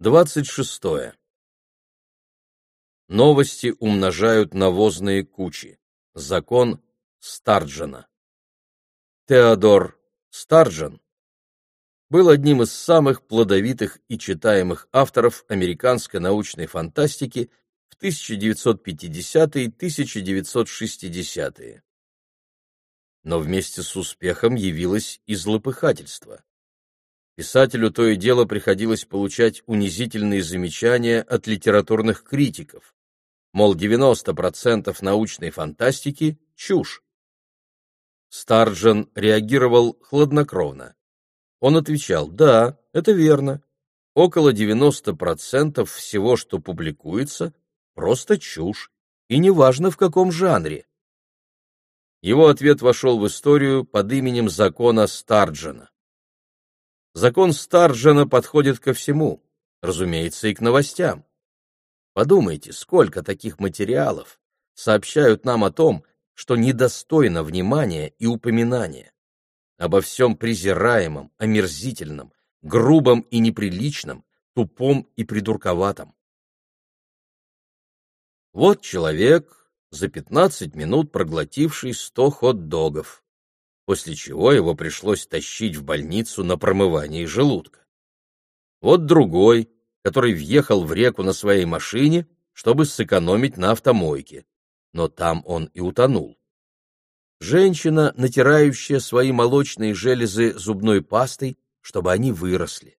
26. Новости умножают навозные кучи. Закон Старджена. Теодор Старджен был одним из самых плодовитых и читаемых авторов американской научной фантастики в 1950-1960-е. Но вместе с успехом явилось и злопыхательство. Писателю то и дело приходилось получать унизительные замечания от литературных критиков. Мол, 90% научной фантастики — чушь. Старджен реагировал хладнокровно. Он отвечал, да, это верно. Около 90% всего, что публикуется, просто чушь, и неважно в каком жанре. Его ответ вошел в историю под именем закона Старджена. Закон Старджена подходит ко всему, разумеется, и к новостям. Подумайте, сколько таких материалов сообщают нам о том, что недостойно внимания и упоминания, обо всем презираемом, омерзительном, грубом и неприличном, тупом и придурковатом. Вот человек, за пятнадцать минут проглотивший сто хот-догов после чего его пришлось тащить в больницу на промывание желудка. Вот другой, который въехал в реку на своей машине, чтобы сэкономить на автомойке, но там он и утонул. Женщина, натирающая свои молочные железы зубной пастой, чтобы они выросли.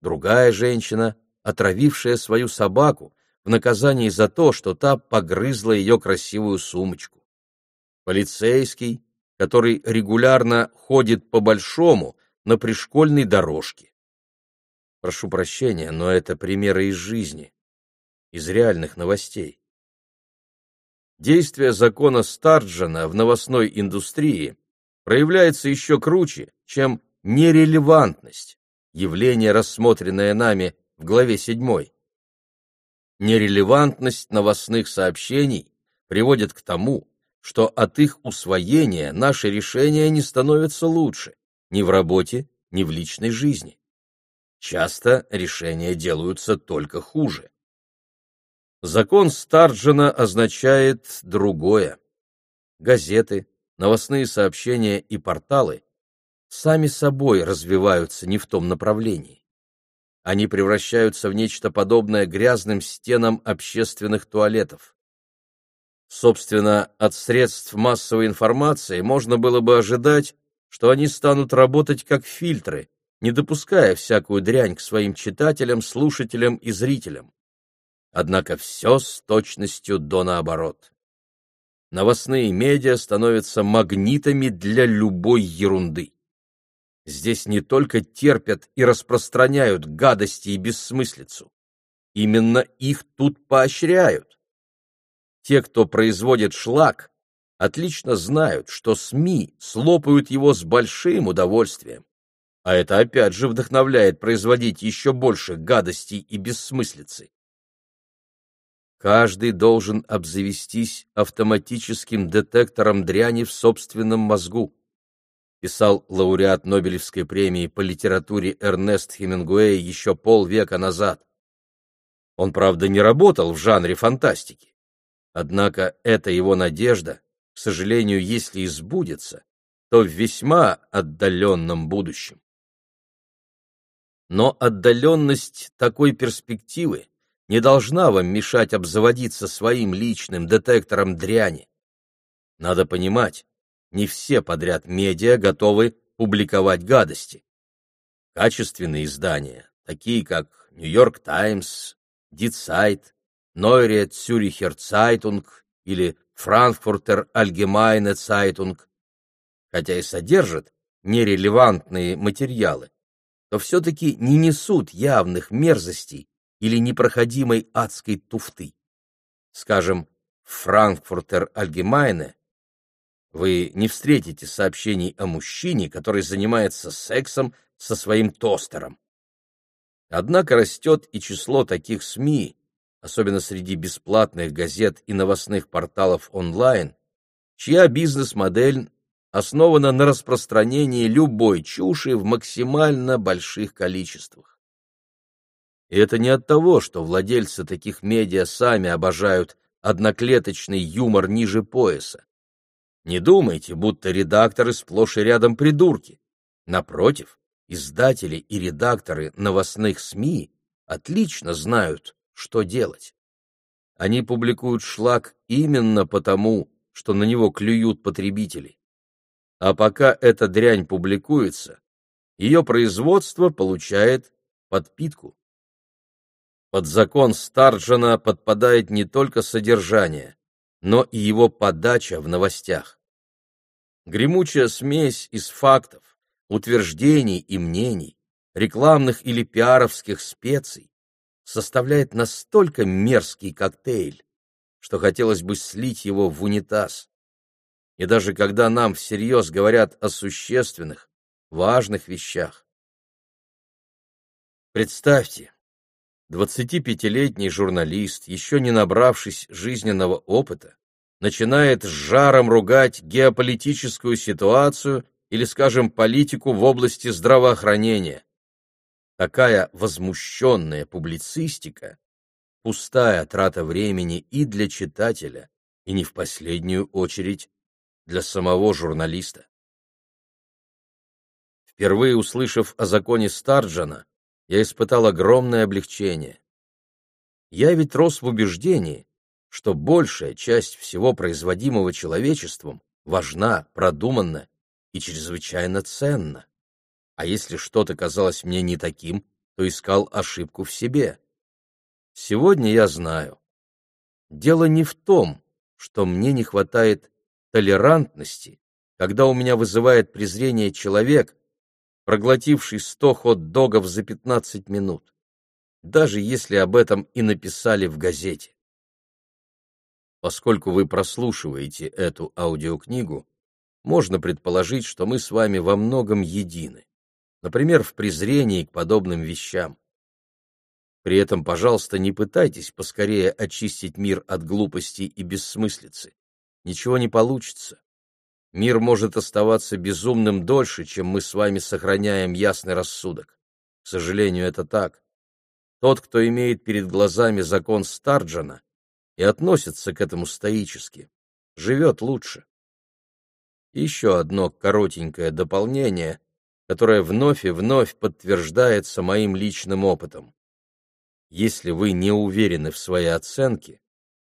Другая женщина, отравившая свою собаку в наказании за то, что та погрызла ее красивую сумочку. Полицейский, который регулярно ходит по большому на пришкольной дорожке. Прошу прощения, но это примеры из жизни, из реальных новостей. Действие закона Старджена в новостной индустрии проявляется еще круче, чем нерелевантность, явление, рассмотренное нами в главе 7. Нерелевантность новостных сообщений приводит к тому, что от их усвоения наши решения не становятся лучше ни в работе, ни в личной жизни. Часто решения делаются только хуже. Закон Старджена означает другое. Газеты, новостные сообщения и порталы сами собой развиваются не в том направлении. Они превращаются в нечто подобное грязным стенам общественных туалетов. Собственно, от средств массовой информации можно было бы ожидать, что они станут работать как фильтры, не допуская всякую дрянь к своим читателям, слушателям и зрителям. Однако все с точностью до наоборот. Новостные медиа становятся магнитами для любой ерунды. Здесь не только терпят и распространяют гадости и бессмыслицу. Именно их тут поощряют. Те, кто производит шлак, отлично знают, что СМИ слопают его с большим удовольствием. А это опять же вдохновляет производить еще больше гадостей и бессмыслицы. Каждый должен обзавестись автоматическим детектором дряни в собственном мозгу, писал лауреат Нобелевской премии по литературе Эрнест Хемингуэй еще полвека назад. Он, правда, не работал в жанре фантастики Однако эта его надежда, к сожалению, если и сбудется, то в весьма отдаленном будущем. Но отдаленность такой перспективы не должна вам мешать обзаводиться своим личным детектором дряни. Надо понимать, не все подряд медиа готовы публиковать гадости. Качественные издания, такие как «Нью-Йорк Таймс», «Дитсайт», Neue Züricher Zeitung или Frankfurter Allgemeine Zeitung, хотя и содержат нерелевантные материалы, то все-таки не несут явных мерзостей или непроходимой адской туфты. Скажем, Frankfurter Allgemeine вы не встретите сообщений о мужчине, который занимается сексом со своим тостером. Однако растет и число таких СМИ, особенно среди бесплатных газет и новостных порталов онлайн, чья бизнес-модель основана на распространении любой чуши в максимально больших количествах. И это не от того, что владельцы таких медиа сами обожают одноклеточный юмор ниже пояса. Не думайте, будто редакторы сплошь и рядом придурки. Напротив, издатели и редакторы новостных СМИ отлично знают, что делать. Они публикуют шлак именно потому, что на него клюют потребители. А пока эта дрянь публикуется, ее производство получает подпитку. Под закон Старджена подпадает не только содержание, но и его подача в новостях. Гремучая смесь из фактов, утверждений и мнений, рекламных или пиаровских специй составляет настолько мерзкий коктейль, что хотелось бы слить его в унитаз. И даже когда нам всерьез говорят о существенных, важных вещах. Представьте, 25-летний журналист, еще не набравшись жизненного опыта, начинает с жаром ругать геополитическую ситуацию или, скажем, политику в области здравоохранения. Такая возмущенная публицистика – пустая трата времени и для читателя, и не в последнюю очередь для самого журналиста. Впервые услышав о законе Старджана, я испытал огромное облегчение. Я ведь рос в убеждении, что большая часть всего производимого человечеством важна, продуманна и чрезвычайно ценна. А если что-то казалось мне не таким, то искал ошибку в себе. Сегодня я знаю. Дело не в том, что мне не хватает толерантности, когда у меня вызывает презрение человек, проглотивший сто хот-догов за пятнадцать минут, даже если об этом и написали в газете. Поскольку вы прослушиваете эту аудиокнигу, можно предположить, что мы с вами во многом едины, например, в презрении к подобным вещам. При этом, пожалуйста, не пытайтесь поскорее очистить мир от глупости и бессмыслицы. Ничего не получится. Мир может оставаться безумным дольше, чем мы с вами сохраняем ясный рассудок. К сожалению, это так. Тот, кто имеет перед глазами закон Старджана и относится к этому стоически, живет лучше. Еще одно коротенькое дополнение, которое вновь и вновь подтверждается моим личным опытом. Если вы не уверены в своей оценке,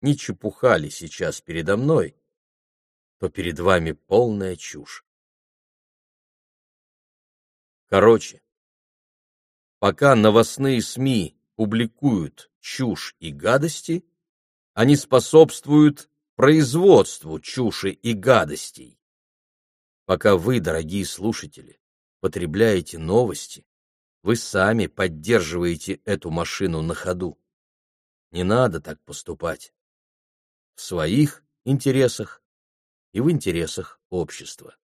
не чепухали сейчас передо мной, то перед вами полная чушь. Короче, пока новостные СМИ публикуют чушь и гадости, они способствуют производству чуши и гадостей. Пока вы, дорогие слушатели, потребляете новости, вы сами поддерживаете эту машину на ходу. Не надо так поступать. В своих интересах и в интересах общества.